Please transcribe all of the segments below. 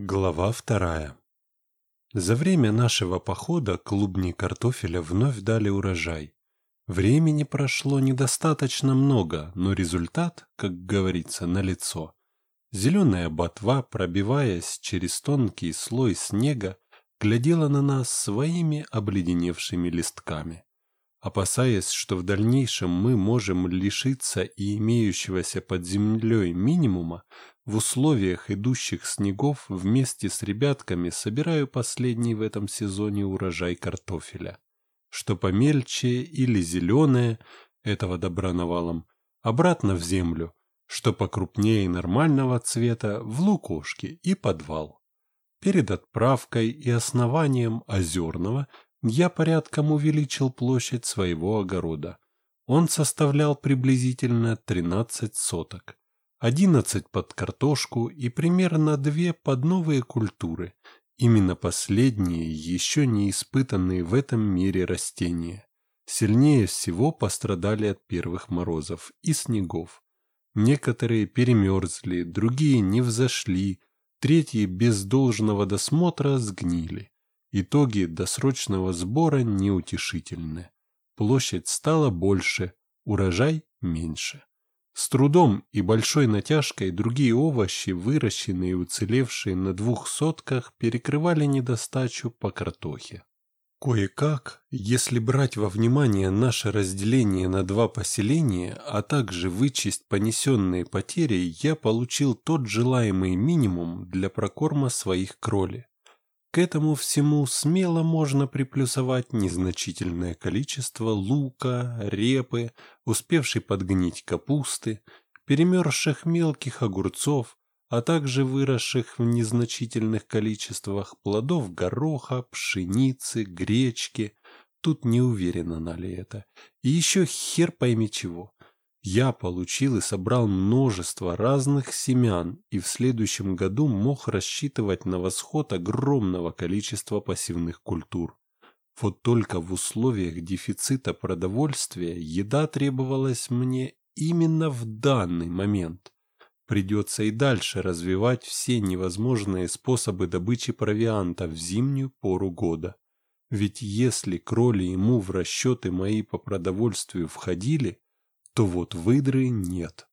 Глава вторая. За время нашего похода клубни картофеля вновь дали урожай. Времени прошло недостаточно много, но результат, как говорится, налицо. Зеленая ботва, пробиваясь через тонкий слой снега, глядела на нас своими обледеневшими листками. Опасаясь, что в дальнейшем мы можем лишиться и имеющегося под землей минимума, в условиях идущих снегов вместе с ребятками собираю последний в этом сезоне урожай картофеля. Что помельче или зеленое, этого добра навалом, обратно в землю, что покрупнее нормального цвета, в лукошки и подвал. Перед отправкой и основанием озерного – я порядком увеличил площадь своего огорода. Он составлял приблизительно 13 соток. 11 под картошку и примерно 2 под новые культуры. Именно последние, еще не испытанные в этом мире растения. Сильнее всего пострадали от первых морозов и снегов. Некоторые перемерзли, другие не взошли, третьи без должного досмотра сгнили. Итоги досрочного сбора неутешительны. Площадь стала больше, урожай меньше. С трудом и большой натяжкой другие овощи, выращенные и уцелевшие на двух сотках, перекрывали недостачу по картохе. Кое-как, если брать во внимание наше разделение на два поселения, а также вычесть понесенные потери, я получил тот желаемый минимум для прокорма своих кроли. К этому всему смело можно приплюсовать незначительное количество лука, репы, успевшей подгнить капусты, перемерзших мелких огурцов, а также выросших в незначительных количествах плодов гороха, пшеницы, гречки. Тут не уверена на ли это. И еще хер пойми чего. Я получил и собрал множество разных семян и в следующем году мог рассчитывать на восход огромного количества пассивных культур. Вот только в условиях дефицита продовольствия еда требовалась мне именно в данный момент. Придется и дальше развивать все невозможные способы добычи провианта в зимнюю пору года. Ведь если кроли ему в расчеты мои по продовольствию входили, то вот выдры нет.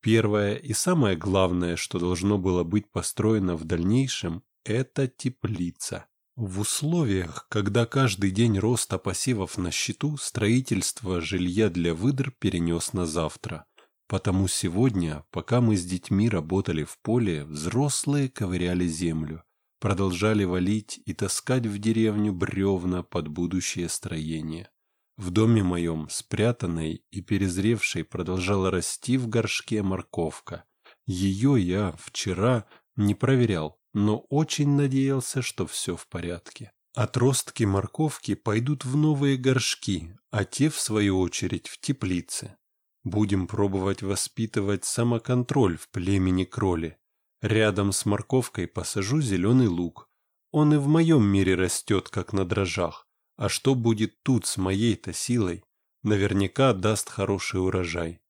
Первое и самое главное, что должно было быть построено в дальнейшем, это теплица. В условиях, когда каждый день роста посевов на счету, строительство жилья для выдр перенес на завтра. Потому сегодня, пока мы с детьми работали в поле, взрослые ковыряли землю, продолжали валить и таскать в деревню бревна под будущее строение. В доме моем, спрятанной и перезревшей, продолжала расти в горшке морковка. Ее я вчера не проверял, но очень надеялся, что все в порядке. Отростки морковки пойдут в новые горшки, а те, в свою очередь, в теплице. Будем пробовать воспитывать самоконтроль в племени кроли. Рядом с морковкой посажу зеленый лук. Он и в моем мире растет, как на дрожжах. А что будет тут с моей-то силой? Наверняка даст хороший урожай.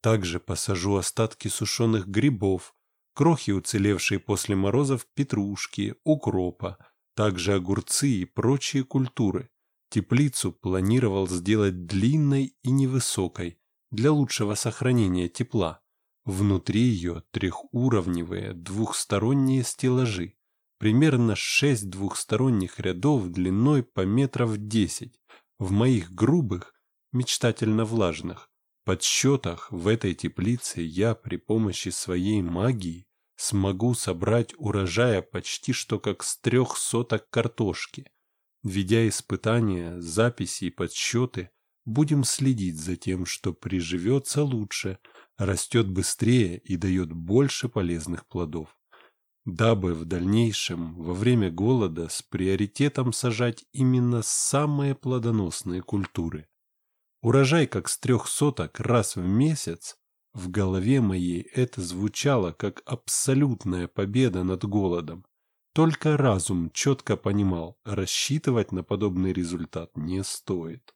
Также посажу остатки сушеных грибов, крохи, уцелевшие после морозов петрушки, укропа, также огурцы и прочие культуры. Теплицу планировал сделать длинной и невысокой, для лучшего сохранения тепла. Внутри ее трехуровневые двухсторонние стеллажи примерно шесть двухсторонних рядов длиной по метров десять. В моих грубых, мечтательно влажных, подсчетах в этой теплице я при помощи своей магии смогу собрать урожая почти что как с трех соток картошки. Введя испытания, записи и подсчеты, будем следить за тем, что приживется лучше, растет быстрее и дает больше полезных плодов дабы в дальнейшем, во время голода, с приоритетом сажать именно самые плодоносные культуры. Урожай как с трех соток раз в месяц, в голове моей это звучало как абсолютная победа над голодом. Только разум четко понимал, рассчитывать на подобный результат не стоит.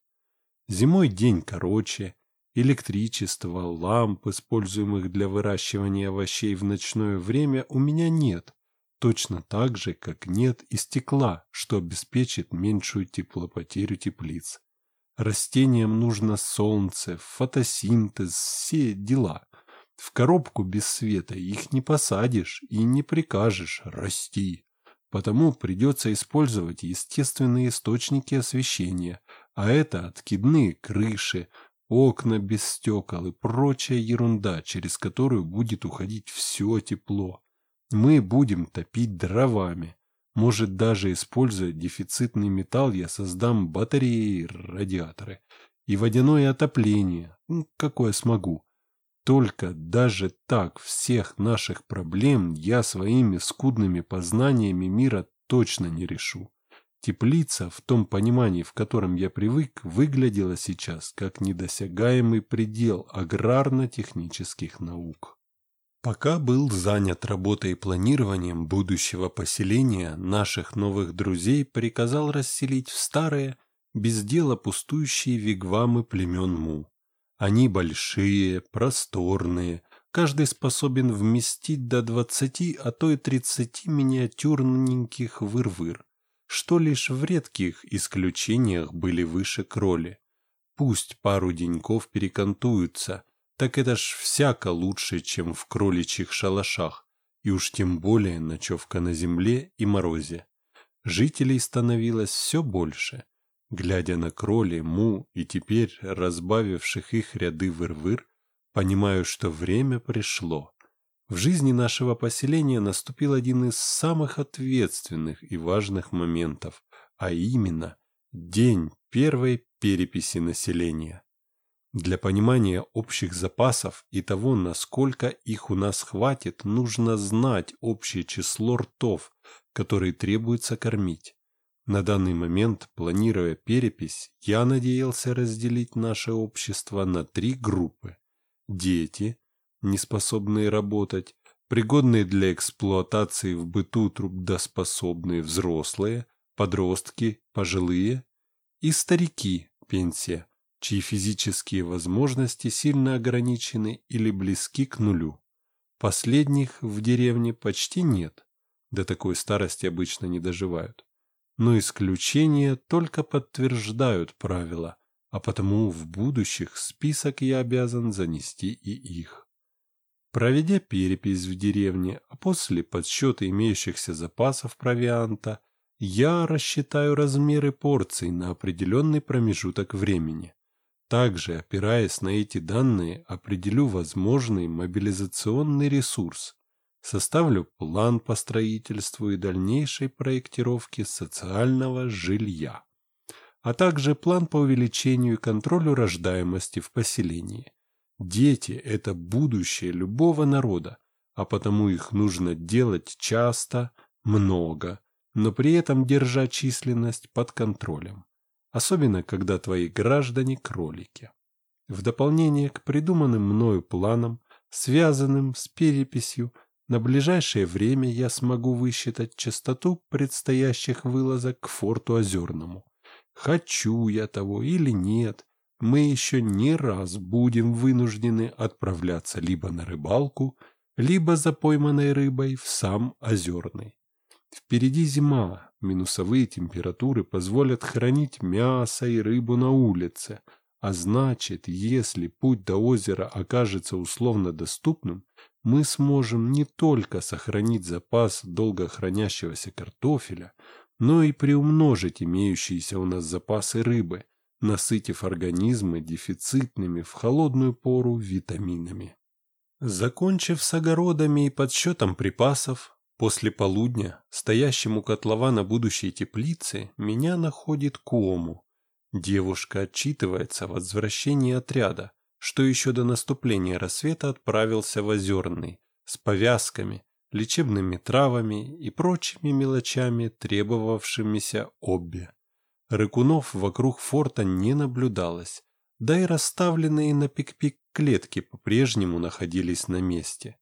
Зимой день короче, Электричества, ламп, используемых для выращивания овощей в ночное время, у меня нет. точно так же, как нет и стекла, что обеспечит меньшую теплопотерю теплиц. Растениям нужно солнце, фотосинтез, все дела. В коробку без света их не посадишь и не прикажешь расти. Потому придется использовать естественные источники освещения, а это откидные крыши, окна без стекол и прочая ерунда, через которую будет уходить все тепло. Мы будем топить дровами. Может, даже используя дефицитный металл, я создам батареи, радиаторы и водяное отопление, ну, какое смогу. Только даже так всех наших проблем я своими скудными познаниями мира точно не решу. Теплица, в том понимании, в котором я привык, выглядела сейчас как недосягаемый предел аграрно-технических наук. Пока был занят работой и планированием будущего поселения, наших новых друзей приказал расселить в старые, без дела пустующие вигвамы племен Му. Они большие, просторные, каждый способен вместить до двадцати, а то и тридцати миниатюрненьких выр-выр что лишь в редких исключениях были выше кроли. Пусть пару деньков перекантуются, так это ж всяко лучше, чем в кроличьих шалашах, и уж тем более ночевка на земле и морозе. Жителей становилось все больше. Глядя на кроли, му и теперь разбавивших их ряды выр-выр, понимаю, что время пришло. В жизни нашего поселения наступил один из самых ответственных и важных моментов, а именно день первой переписи населения. Для понимания общих запасов и того, насколько их у нас хватит, нужно знать общее число ртов, которые требуется кормить. На данный момент, планируя перепись, я надеялся разделить наше общество на три группы. Дети, неспособные работать, пригодные для эксплуатации в быту трудоспособные взрослые, подростки, пожилые и старики, пенсия, чьи физические возможности сильно ограничены или близки к нулю. Последних в деревне почти нет, до такой старости обычно не доживают. Но исключения только подтверждают правила, а потому в будущих список я обязан занести и их. Проведя перепись в деревне, а после подсчета имеющихся запасов провианта, я рассчитаю размеры порций на определенный промежуток времени. Также, опираясь на эти данные, определю возможный мобилизационный ресурс, составлю план по строительству и дальнейшей проектировке социального жилья, а также план по увеличению и контролю рождаемости в поселении. Дети – это будущее любого народа, а потому их нужно делать часто, много, но при этом держа численность под контролем. Особенно, когда твои граждане – кролики. В дополнение к придуманным мною планам, связанным с переписью, на ближайшее время я смогу высчитать частоту предстоящих вылазок к форту Озерному. Хочу я того или нет, мы еще не раз будем вынуждены отправляться либо на рыбалку, либо за пойманной рыбой в сам озерный. Впереди зима, минусовые температуры позволят хранить мясо и рыбу на улице, а значит, если путь до озера окажется условно доступным, мы сможем не только сохранить запас долго хранящегося картофеля, но и приумножить имеющиеся у нас запасы рыбы, насытив организмы дефицитными в холодную пору витаминами. Закончив с огородами и подсчетом припасов, после полудня, стоящему у котлована будущей теплицы, меня находит Кому. Девушка отчитывается о возвращении отряда, что еще до наступления рассвета отправился в Озерный, с повязками, лечебными травами и прочими мелочами, требовавшимися обе. Рыкунов вокруг форта не наблюдалось, да и расставленные на пик-пик клетки по-прежнему находились на месте.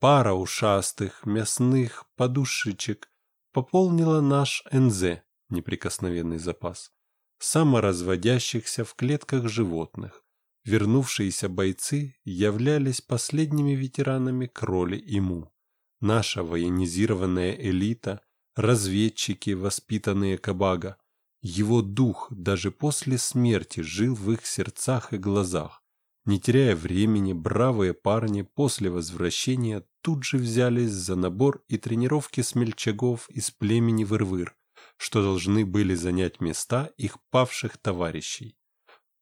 Пара ушастых мясных подушечек пополнила наш НЗ, неприкосновенный запас, саморазводящихся в клетках животных. Вернувшиеся бойцы являлись последними ветеранами кроли и му. наша военизированная элита, разведчики, воспитанные Кабага. Его дух даже после смерти жил в их сердцах и глазах. Не теряя времени, бравые парни после возвращения тут же взялись за набор и тренировки смельчаков из племени Вырвыр, что должны были занять места их павших товарищей.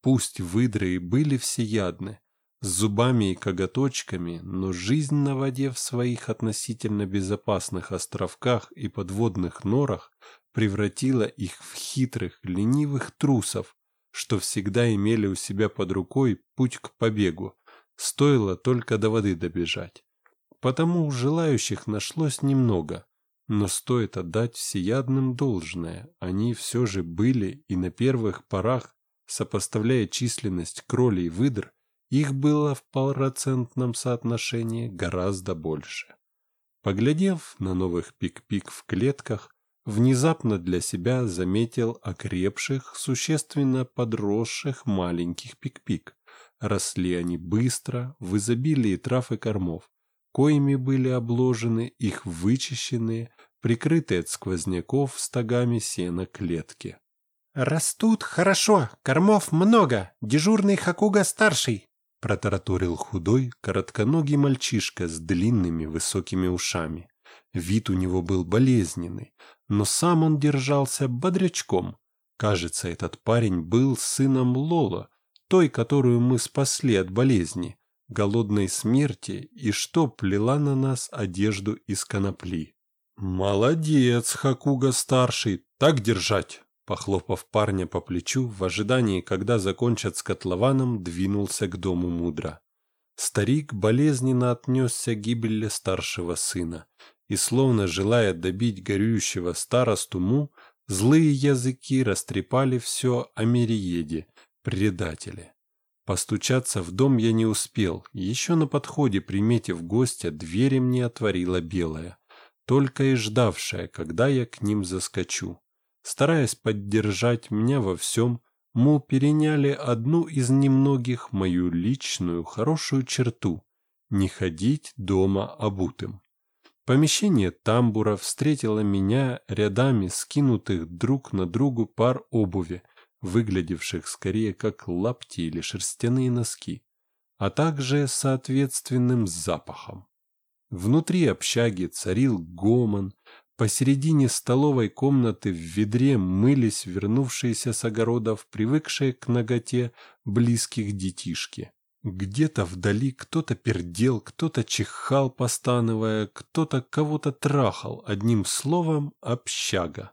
Пусть выдры и были всеядны, с зубами и коготочками, но жизнь на воде в своих относительно безопасных островках и подводных норах превратила их в хитрых, ленивых трусов, что всегда имели у себя под рукой путь к побегу, стоило только до воды добежать. Потому желающих нашлось немного, но стоит отдать всеядным должное, они все же были и на первых порах, сопоставляя численность кролей и выдр, их было в полпроцентном соотношении гораздо больше. Поглядев на новых пик-пик в клетках, внезапно для себя заметил окрепших, существенно подросших маленьких пик-пик. Росли они быстро, в изобилии трав и кормов, коими были обложены их вычищенные, прикрытые от сквозняков стогами сена клетки. «Растут хорошо, кормов много, дежурный Хакуга-старший», протараторил худой, коротконогий мальчишка с длинными высокими ушами. Вид у него был болезненный, но сам он держался бодрячком. Кажется, этот парень был сыном Лола, той, которую мы спасли от болезни, голодной смерти и что плела на нас одежду из конопли. «Молодец, Хакуга-старший, так держать!» Похлопав парня по плечу, в ожидании, когда закончат с котлованом, двинулся к дому мудро. Старик болезненно отнесся к гибели старшего сына, и, словно желая добить горюющего старосту Му, злые языки растрепали все о Мериеде, предателе. Постучаться в дом я не успел, еще на подходе, приметив гостя, двери мне отворила белая, только и ждавшая, когда я к ним заскочу. Стараясь поддержать меня во всем, мы переняли одну из немногих мою личную хорошую черту – не ходить дома обутым. Помещение тамбура встретило меня рядами скинутых друг на другу пар обуви, выглядевших скорее как лапти или шерстяные носки, а также соответственным запахом. Внутри общаги царил гомон, Посередине столовой комнаты в ведре мылись вернувшиеся с огородов, привыкшие к ноготе близких детишки. Где-то вдали кто-то пердел, кто-то чихал, постановая, кто-то кого-то трахал, одним словом, общага.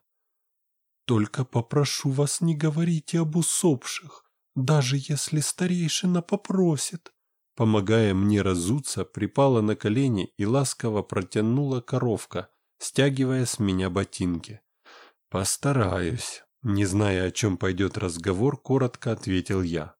«Только попрошу вас не говорите об усопших, даже если старейшина попросит». Помогая мне разуться, припала на колени и ласково протянула коровка, стягивая с меня ботинки. «Постараюсь», — не зная, о чем пойдет разговор, коротко ответил я.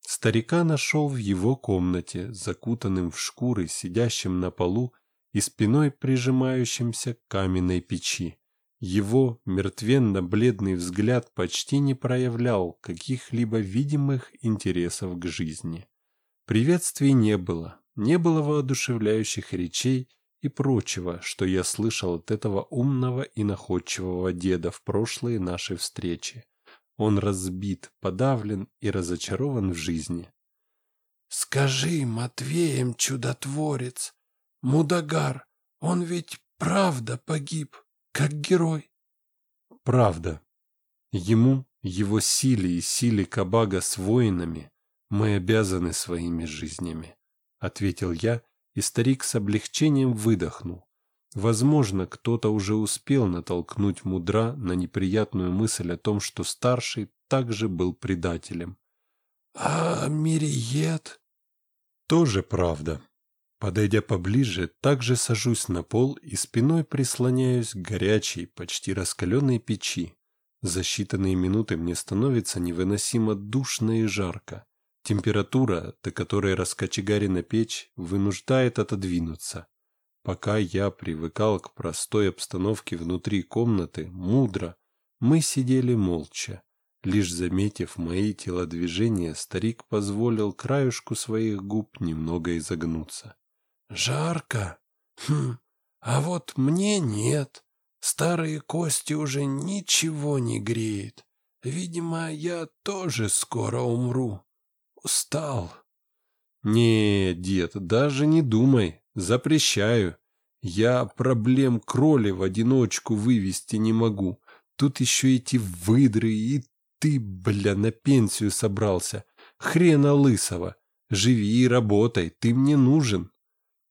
Старика нашел в его комнате, закутанным в шкуры, сидящим на полу и спиной прижимающимся к каменной печи. Его мертвенно-бледный взгляд почти не проявлял каких-либо видимых интересов к жизни. Приветствий не было, не было воодушевляющих речей и прочего, что я слышал от этого умного и находчивого деда в прошлые наши встречи. Он разбит, подавлен и разочарован в жизни. «Скажи, Матвеем чудотворец, Мудагар, он ведь правда погиб, как герой?» «Правда. Ему, его силе и силе Кабага с воинами мы обязаны своими жизнями», — ответил я, и старик с облегчением выдохнул. Возможно, кто-то уже успел натолкнуть мудра на неприятную мысль о том, что старший также был предателем. «А Мириет?» «Тоже правда». Подойдя поближе, также сажусь на пол и спиной прислоняюсь к горячей, почти раскаленной печи. За считанные минуты мне становится невыносимо душно и жарко. Температура, до которой раскочегарена печь, вынуждает отодвинуться. Пока я привыкал к простой обстановке внутри комнаты, мудро, мы сидели молча. Лишь заметив мои телодвижения, старик позволил краюшку своих губ немного изогнуться. «Жарко? Хм, А вот мне нет. Старые кости уже ничего не греет. Видимо, я тоже скоро умру. Устал. Не, дед, даже не думай. Запрещаю. Я проблем кроли в одиночку вывести не могу. Тут еще эти выдры, и ты, бля, на пенсию собрался. Хрена лысого. Живи и работай, ты мне нужен.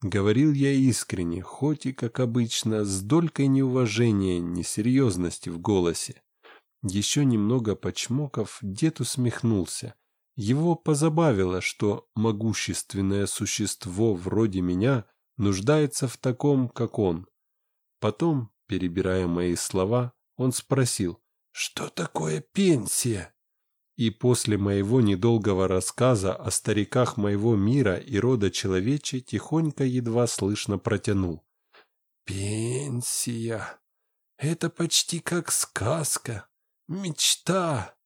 Говорил я искренне, хоть и, как обычно, с долькой неуважения, несерьезности в голосе. Еще немного почмоков, дед усмехнулся. Его позабавило, что могущественное существо вроде меня нуждается в таком, как он. Потом, перебирая мои слова, он спросил, «Что такое пенсия?» И после моего недолгого рассказа о стариках моего мира и рода человечи тихонько едва слышно протянул. «Пенсия! Это почти как сказка, мечта!»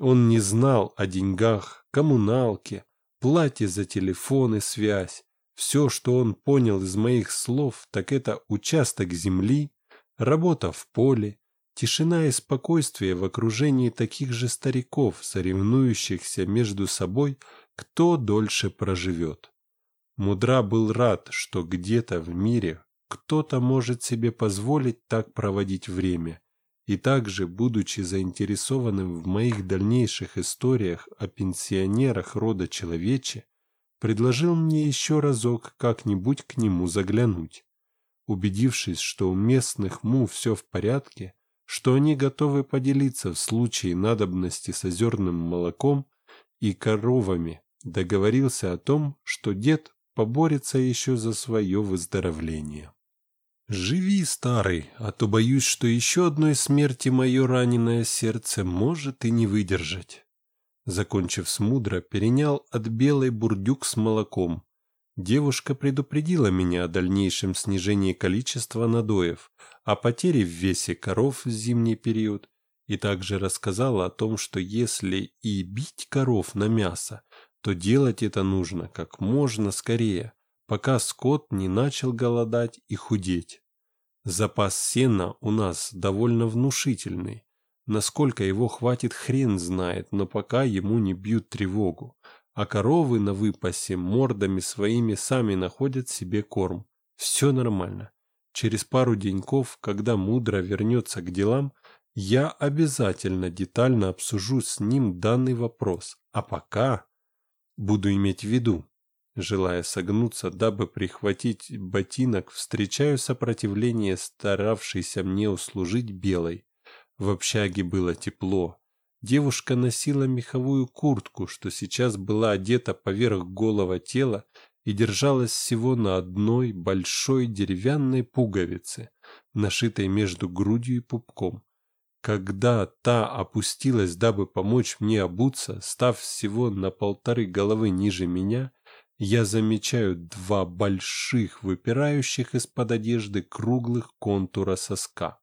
Он не знал о деньгах, коммуналке, плате за телефон и связь. Все, что он понял из моих слов, так это участок земли, работа в поле, Тишина и спокойствие в окружении таких же стариков, соревнующихся между собой, кто дольше проживет. Мудра был рад, что где-то в мире кто-то может себе позволить так проводить время, и также, будучи заинтересованным в моих дальнейших историях о пенсионерах рода человече, предложил мне еще разок как-нибудь к нему заглянуть. Убедившись, что у местных му все в порядке, что они готовы поделиться в случае надобности с озерным молоком и коровами, договорился о том, что дед поборется еще за свое выздоровление. «Живи, старый, а то боюсь, что еще одной смерти мое раненое сердце может и не выдержать». Закончив с мудро, перенял от белой бурдюк с молоком, Девушка предупредила меня о дальнейшем снижении количества надоев, о потере в весе коров в зимний период, и также рассказала о том, что если и бить коров на мясо, то делать это нужно как можно скорее, пока скот не начал голодать и худеть. Запас сена у нас довольно внушительный. Насколько его хватит хрен знает, но пока ему не бьют тревогу а коровы на выпасе мордами своими сами находят себе корм. Все нормально. Через пару деньков, когда мудро вернется к делам, я обязательно детально обсужу с ним данный вопрос. А пока буду иметь в виду, желая согнуться, дабы прихватить ботинок, встречаю сопротивление старавшейся мне услужить белой. В общаге было тепло, Девушка носила меховую куртку, что сейчас была одета поверх голого тела и держалась всего на одной большой деревянной пуговице, нашитой между грудью и пупком. Когда та опустилась, дабы помочь мне обуться, став всего на полторы головы ниже меня, я замечаю два больших, выпирающих из-под одежды круглых контура соска.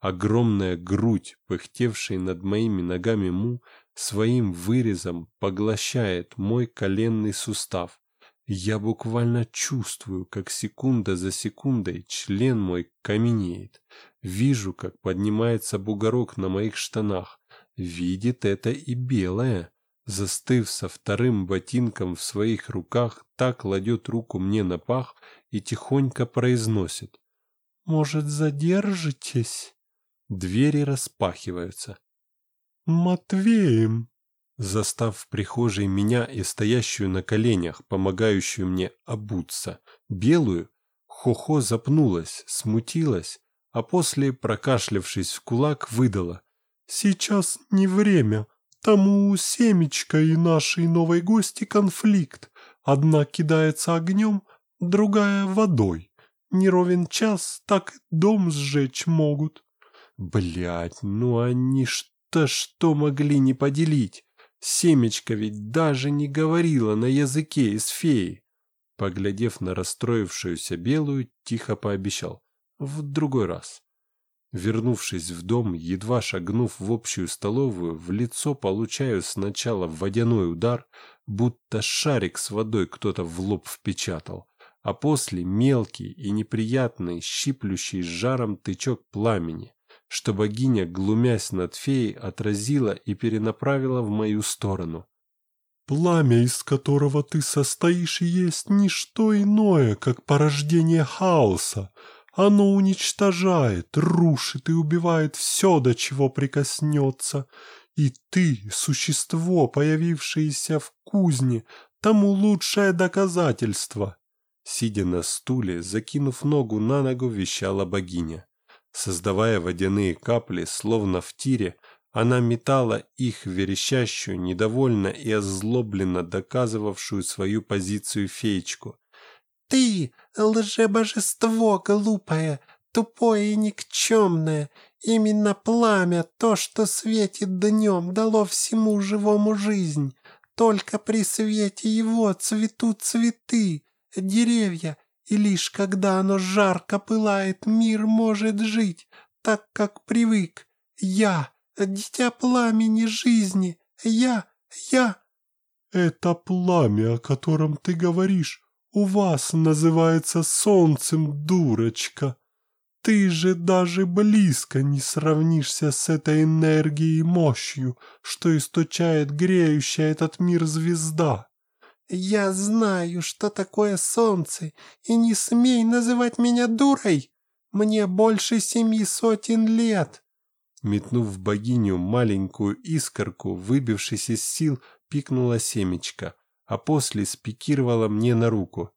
Огромная грудь, пыхтевшая над моими ногами му, своим вырезом поглощает мой коленный сустав. Я буквально чувствую, как секунда за секундой член мой каменеет. Вижу, как поднимается бугорок на моих штанах. Видит это и белая. Застыв со вторым ботинком в своих руках, так кладет руку мне на пах и тихонько произносит. «Может, задержитесь?» Двери распахиваются. «Матвеем!» Застав в прихожей меня и стоящую на коленях, помогающую мне обуться, белую, Хохо запнулась, смутилась, а после, прокашлявшись в кулак, выдала. «Сейчас не время. Там у Семечка и нашей новой гости конфликт. Одна кидается огнем, другая водой. Не ровен час, так дом сжечь могут». Блять, ну они что что могли не поделить? Семечка ведь даже не говорила на языке из феи. Поглядев на расстроившуюся белую, тихо пообещал. В другой раз. Вернувшись в дом, едва шагнув в общую столовую, в лицо получаю сначала водяной удар, будто шарик с водой кто-то в лоб впечатал, а после мелкий и неприятный, щиплющий жаром тычок пламени, что богиня, глумясь над феей, отразила и перенаправила в мою сторону. «Пламя, из которого ты состоишь, есть не что иное, как порождение хаоса. Оно уничтожает, рушит и убивает все, до чего прикоснется. И ты, существо, появившееся в кузне, тому лучшее доказательство». Сидя на стуле, закинув ногу на ногу, вещала богиня. Создавая водяные капли, словно в тире, она метала их верещащую, недовольно и озлобленно доказывавшую свою позицию феечку. «Ты, лжебожество глупое, тупое и никчемное, именно пламя, то, что светит днем, дало всему живому жизнь. Только при свете его цветут цветы, деревья, и лишь когда оно жарко пылает, мир может жить, так как привык. Я, дитя пламени жизни, я, я... Это пламя, о котором ты говоришь, у вас называется солнцем, дурочка. Ты же даже близко не сравнишься с этой энергией и мощью, что источает греющая этот мир звезда. «Я знаю, что такое солнце, и не смей называть меня дурой. Мне больше семи сотен лет». Метнув в богиню маленькую искорку, выбившись из сил, пикнула семечко, а после спикировала мне на руку.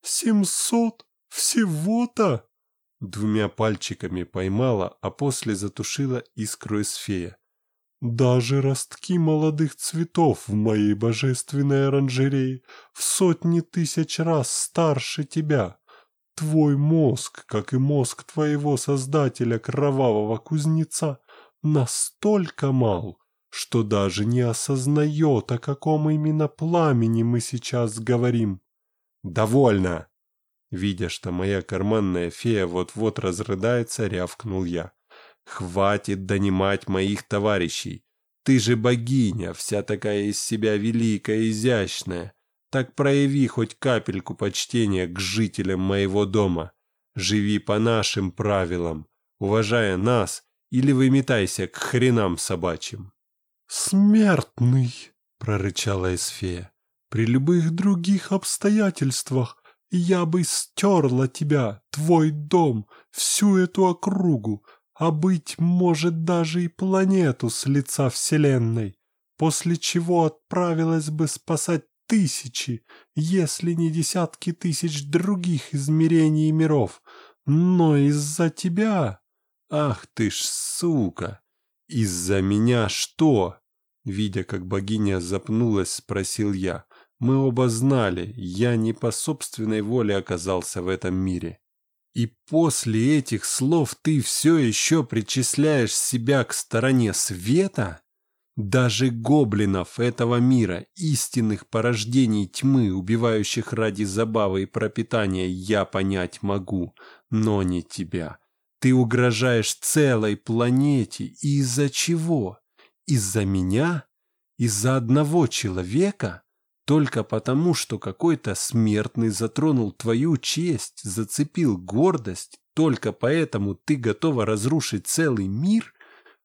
«Семьсот? Всего-то?» Двумя пальчиками поймала, а после затушила искру из фея. Даже ростки молодых цветов в моей божественной оранжерее в сотни тысяч раз старше тебя. Твой мозг, как и мозг твоего создателя кровавого кузнеца, настолько мал, что даже не осознает, о каком именно пламени мы сейчас говорим. «Довольно!» Видя, что моя карманная фея вот-вот разрыдается, рявкнул я. Хватит донимать моих товарищей. Ты же богиня, вся такая из себя великая и изящная. Так прояви хоть капельку почтения к жителям моего дома. Живи по нашим правилам, уважая нас, или выметайся к хренам собачьим. «Смертный!» — прорычала Эсфея. «При любых других обстоятельствах я бы стерла тебя, твой дом, всю эту округу, а, быть может, даже и планету с лица Вселенной, после чего отправилась бы спасать тысячи, если не десятки тысяч других измерений и миров. Но из-за тебя... Ах ты ж сука! Из-за меня что? Видя, как богиня запнулась, спросил я. Мы оба знали, я не по собственной воле оказался в этом мире. И после этих слов ты все еще причисляешь себя к стороне света? Даже гоблинов этого мира, истинных порождений тьмы, убивающих ради забавы и пропитания, я понять могу, но не тебя. Ты угрожаешь целой планете, и из-за чего? Из-за меня? Из-за одного человека? Только потому, что какой-то смертный затронул твою честь, зацепил гордость, только поэтому ты готова разрушить целый мир?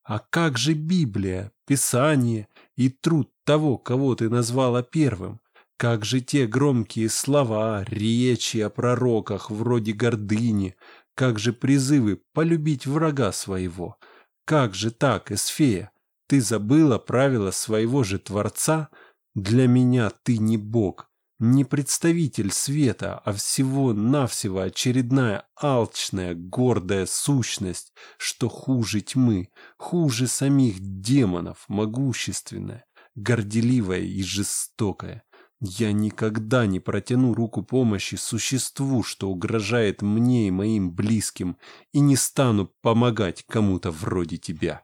А как же Библия, Писание и труд того, кого ты назвала первым? Как же те громкие слова, речи о пророках вроде гордыни? Как же призывы полюбить врага своего? Как же так, Эсфея? Ты забыла правила своего же Творца – для меня ты не бог, не представитель света, а всего-навсего очередная алчная, гордая сущность, что хуже тьмы, хуже самих демонов, могущественная, горделивая и жестокая. Я никогда не протяну руку помощи существу, что угрожает мне и моим близким, и не стану помогать кому-то вроде тебя.